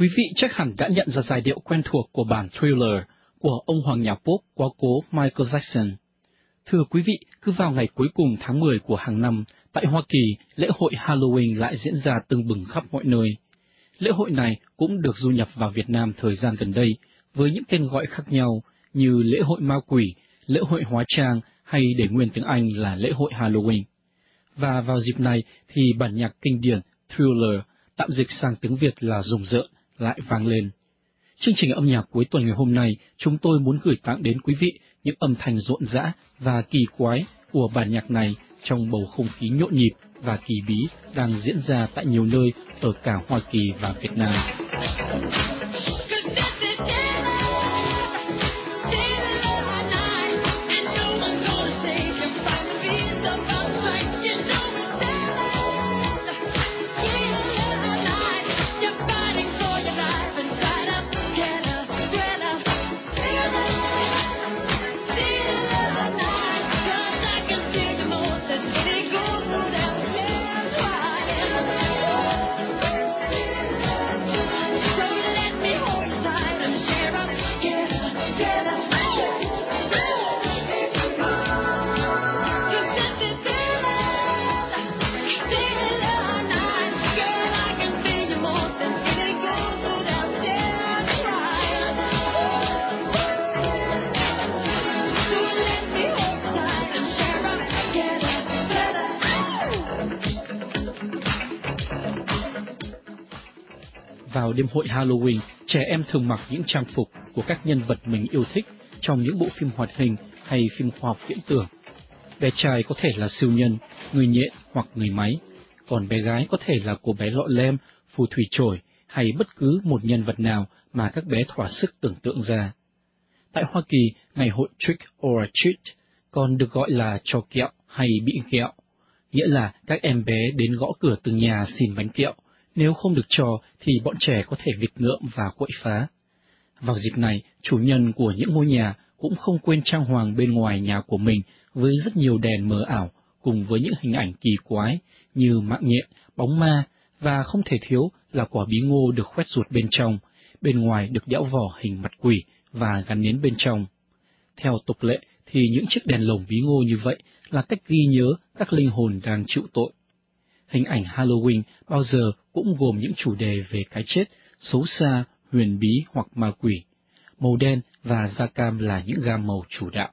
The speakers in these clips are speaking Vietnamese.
Quý vị chắc hẳn đã nhận ra giai điệu quen thuộc của bản Thriller của ông hoàng nhà pop quá cố Michael Jackson. Thưa quý vị, cứ vào ngày cuối cùng tháng 10 của hàng năm, tại Hoa Kỳ, lễ hội Halloween lại diễn ra tưng bừng khắp mọi nơi. Lễ hội này cũng được du nhập vào Việt Nam thời gian gần đây, với những tên gọi khác nhau như lễ hội ma quỷ, lễ hội hóa trang hay để nguyên tiếng Anh là lễ hội Halloween. Và vào dịp này thì bản nhạc kinh điển Thriller, tạm dịch sang tiếng Việt là rùng rợn, lại vang lên. Chương trình âm nhạc cuối tuần ngày hôm nay, chúng tôi muốn gửi tặng đến quý vị những âm thanh rộn rã và kỳ quái của bản nhạc này trong bầu không khí nhộn nhịp và kỳ bí đang diễn ra tại nhiều nơi ở cả Hoa Kỳ và Việt Nam. Vào đêm hội Halloween, trẻ em thường mặc những trang phục của các nhân vật mình yêu thích trong những bộ phim hoạt hình hay phim khoa học viễn tưởng. Bé trai có thể là siêu nhân, người nhện hoặc người máy, còn bé gái có thể là cô bé lọ lem, phù thủy trổi hay bất cứ một nhân vật nào mà các bé thỏa sức tưởng tượng ra. Tại Hoa Kỳ, ngày hội Trick or Treat còn được gọi là cho kẹo hay bị kẹo, nghĩa là các em bé đến gõ cửa từng nhà xin bánh kẹo, nếu không được cho thì bọn trẻ có thể nghịch ngợm và quậy phá. Vào dịp này, chủ nhân của những ngôi nhà cũng không quên trang hoàng bên ngoài nhà của mình với rất nhiều đèn mờ ảo cùng với những hình ảnh kỳ quái như mạng nhện, bóng ma và không thể thiếu là quả bí ngô được khoét ruột bên trong, bên ngoài được đẽo vỏ hình mặt quỷ và gắn nến bên trong. Theo tục lệ thì những chiếc đèn lồng bí ngô như vậy là cách ghi nhớ các linh hồn đang chịu tội. Hình ảnh Halloween bao giờ cũng gồm những chủ đề về cái chết, xấu xa, huyền bí hoặc ma quỷ. Màu đen và da cam là những gam màu chủ đạo.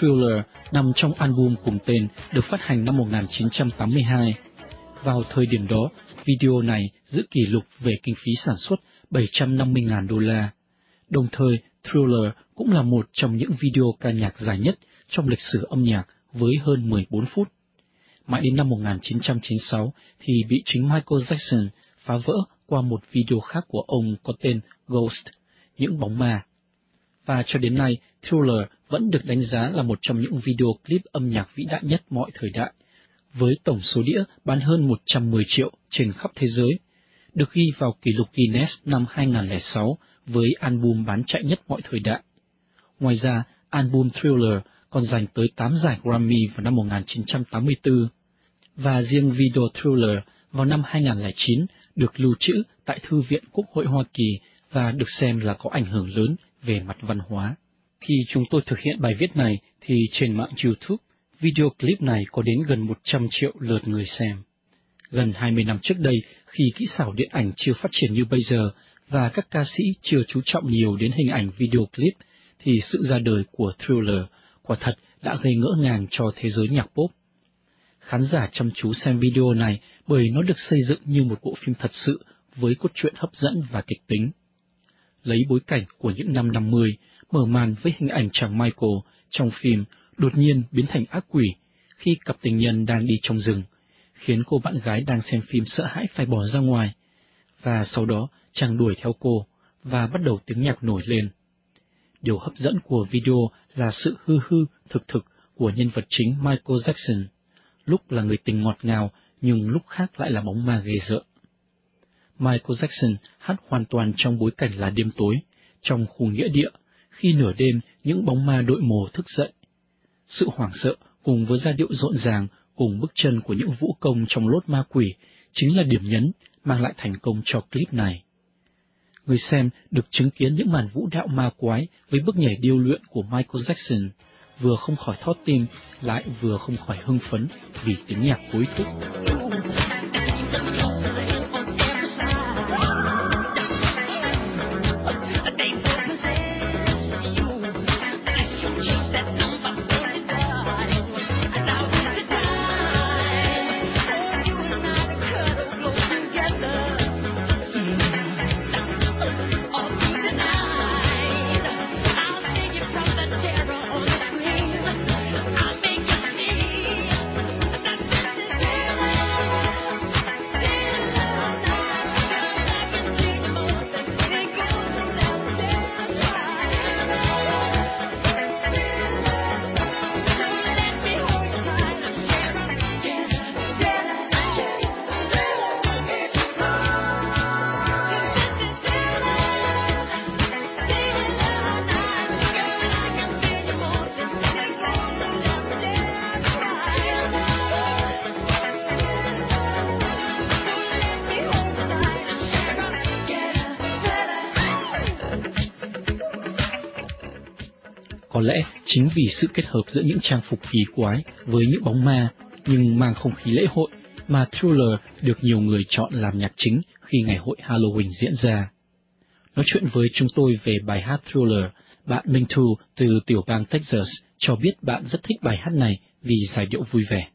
Thriller nằm trong album cùng tên được phát hành năm 1982. Vào thời điểm đó, video này giữ kỷ lục về kinh phí sản xuất 750.000 đô la. Đồng thời, Thriller cũng là một trong những video ca nhạc dài nhất trong lịch sử âm nhạc với hơn 14 phút. Mãi đến năm 1996 thì bị chính Michael Jackson phá vỡ qua một video khác của ông có tên Ghost, những bóng ma. Và cho đến nay, Thriller vẫn được đánh giá là một trong những video clip âm nhạc vĩ đại nhất mọi thời đại, với tổng số đĩa bán hơn 110 triệu trên khắp thế giới, được ghi vào kỷ lục Guinness năm 2006 với album bán chạy nhất mọi thời đại. Ngoài ra, album Thriller còn giành tới 8 giải Grammy vào năm 1984, và riêng video Thriller vào năm 2009 được lưu trữ tại Thư viện Quốc hội Hoa Kỳ và được xem là có ảnh hưởng lớn về mặt văn hóa. Khi chúng tôi thực hiện bài viết này thì trên mạng YouTube, video clip này có đến gần 100 triệu lượt người xem. Gần 20 năm trước đây, khi kỹ xảo điện ảnh chưa phát triển như bây giờ và các ca sĩ chưa chú trọng nhiều đến hình ảnh video clip, thì sự ra đời của Thriller quả thật đã gây ngỡ ngàng cho thế giới nhạc pop. Khán giả chăm chú xem video này bởi nó được xây dựng như một bộ phim thật sự với cốt truyện hấp dẫn và kịch tính. Lấy bối cảnh của những năm 50, mở màn với hình ảnh chàng Michael trong phim đột nhiên biến thành ác quỷ khi cặp tình nhân đang đi trong rừng, khiến cô bạn gái đang xem phim sợ hãi phải bỏ ra ngoài. Và sau đó, chàng đuổi theo cô và bắt đầu tiếng nhạc nổi lên. Điều hấp dẫn của video là sự hư hư thực thực của nhân vật chính Michael Jackson, lúc là người tình ngọt ngào nhưng lúc khác lại là bóng ma ghê rợn. Michael Jackson hát hoàn toàn trong bối cảnh là đêm tối, trong khu nghĩa địa, khi nửa đêm những bóng ma đội mồ thức dậy. Sự hoảng sợ cùng với giai điệu rộn ràng cùng bước chân của những vũ công trong lốt ma quỷ chính là điểm nhấn mang lại thành công cho clip này. Người xem được chứng kiến những màn vũ đạo ma quái với bước nhảy điêu luyện của Michael Jackson, vừa không khỏi thót tim, lại vừa không khỏi hưng phấn vì tiếng nhạc hối thúc. Có lẽ chính vì sự kết hợp giữa những trang phục kỳ quái với những bóng ma nhưng mang không khí lễ hội mà Thriller được nhiều người chọn làm nhạc chính khi ngày hội Halloween diễn ra. Nói chuyện với chúng tôi về bài hát Thriller, bạn Minh Thu từ tiểu bang Texas cho biết bạn rất thích bài hát này vì giải điệu vui vẻ.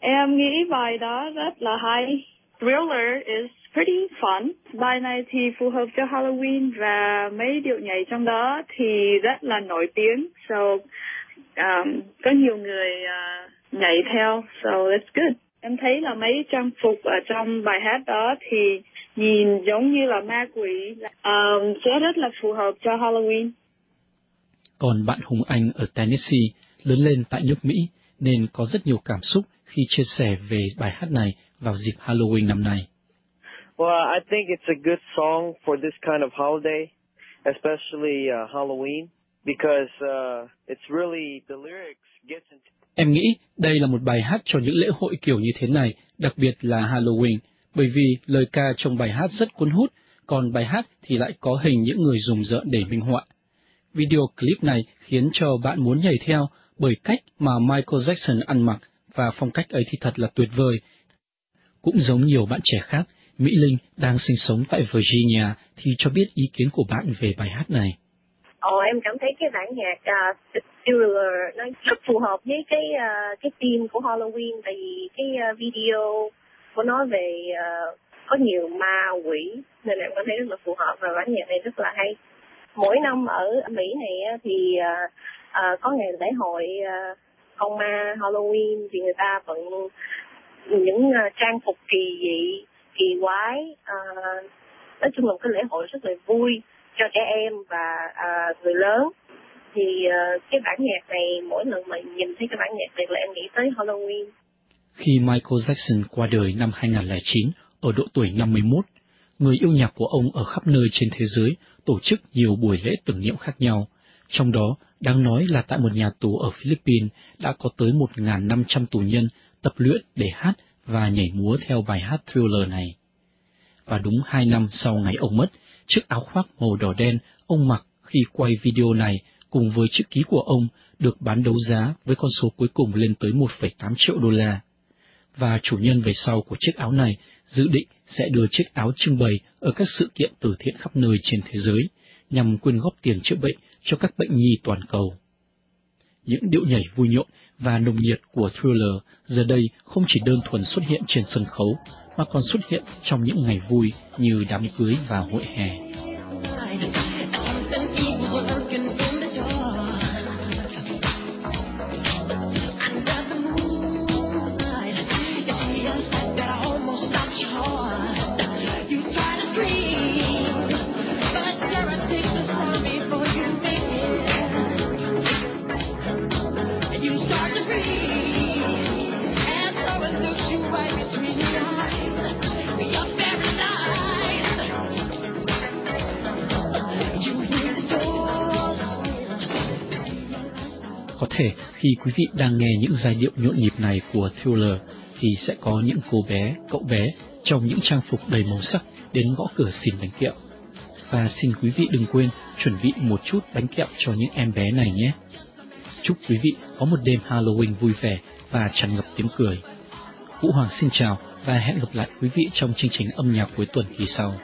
Em nghĩ bài đó rất là hay. Thriller is pretty fun. Bài này thì phù hợp cho Halloween và mấy điệu nhảy trong đó thì rất là nổi tiếng. So um, có nhiều người uh, nhảy theo. So that's good. Em thấy là mấy trang phục ở trong bài hát đó thì nhìn giống như là ma quỷ um, sẽ rất là phù hợp cho Halloween. Còn bạn Hùng Anh ở Tennessee lớn lên tại nước Mỹ nên có rất nhiều cảm xúc khi chia sẻ về bài hát này vào dịp Halloween năm nay. Well, I think it's a good song for this kind of holiday, especially uh, Halloween, because uh, it's really the lyrics gets into. Em nghĩ đây là một bài hát cho những lễ hội kiểu như thế này, đặc biệt là Halloween, bởi vì lời ca trong bài hát rất cuốn hút, còn bài hát thì lại có hình những người dùng rợn để minh họa. Video clip này khiến cho bạn muốn nhảy theo bởi cách mà Michael Jackson ăn mặc và phong cách ấy thì thật là tuyệt vời. Cũng giống nhiều bạn trẻ khác, Mỹ Linh đang sinh sống tại Virginia thì cho biết ý kiến của bạn về bài hát này. Ồ, em cảm thấy cái bản nhạc à, uh, Thriller nó rất phù hợp với cái uh, cái theme của Halloween tại vì cái uh, video của nó về uh, có nhiều ma quỷ nên em cảm thấy rất là phù hợp và bản nhạc này rất là hay. Mỗi năm ở Mỹ này thì uh, uh, có ngày lễ hội uh, con ma Halloween thì người ta vẫn những uh, trang phục kỳ dị kỳ quái uh, nói chung là một cái lễ hội rất là vui cho trẻ em và uh, người lớn thì uh, cái bản nhạc này mỗi lần mà nhìn thấy cái bản nhạc này là em nghĩ tới Halloween khi Michael Jackson qua đời năm 2009 ở độ tuổi 51, người yêu nhạc của ông ở khắp nơi trên thế giới tổ chức nhiều buổi lễ tưởng niệm khác nhau. Trong đó, đáng nói là tại một nhà tù ở Philippines đã có tới 1.500 tù nhân tập luyện để hát và nhảy múa theo bài hát Thriller này. Và đúng hai năm sau ngày ông mất, chiếc áo khoác màu đỏ đen ông mặc khi quay video này cùng với chữ ký của ông được bán đấu giá với con số cuối cùng lên tới 1,8 triệu đô la và chủ nhân về sau của chiếc áo này dự định sẽ đưa chiếc áo trưng bày ở các sự kiện từ thiện khắp nơi trên thế giới nhằm quyên góp tiền chữa bệnh cho các bệnh nhi toàn cầu. Những điệu nhảy vui nhộn và nồng nhiệt của Thriller giờ đây không chỉ đơn thuần xuất hiện trên sân khấu, mà còn xuất hiện trong những ngày vui như đám cưới và hội hè. Thể khi quý vị đang nghe những giai điệu nhộn nhịp này của Thriller thì sẽ có những cô bé, cậu bé trong những trang phục đầy màu sắc đến gõ cửa xin bánh kẹo. Và xin quý vị đừng quên chuẩn bị một chút bánh kẹo cho những em bé này nhé. Chúc quý vị có một đêm Halloween vui vẻ và tràn ngập tiếng cười. Vũ Hoàng xin chào và hẹn gặp lại quý vị trong chương trình âm nhạc cuối tuần kỳ sau.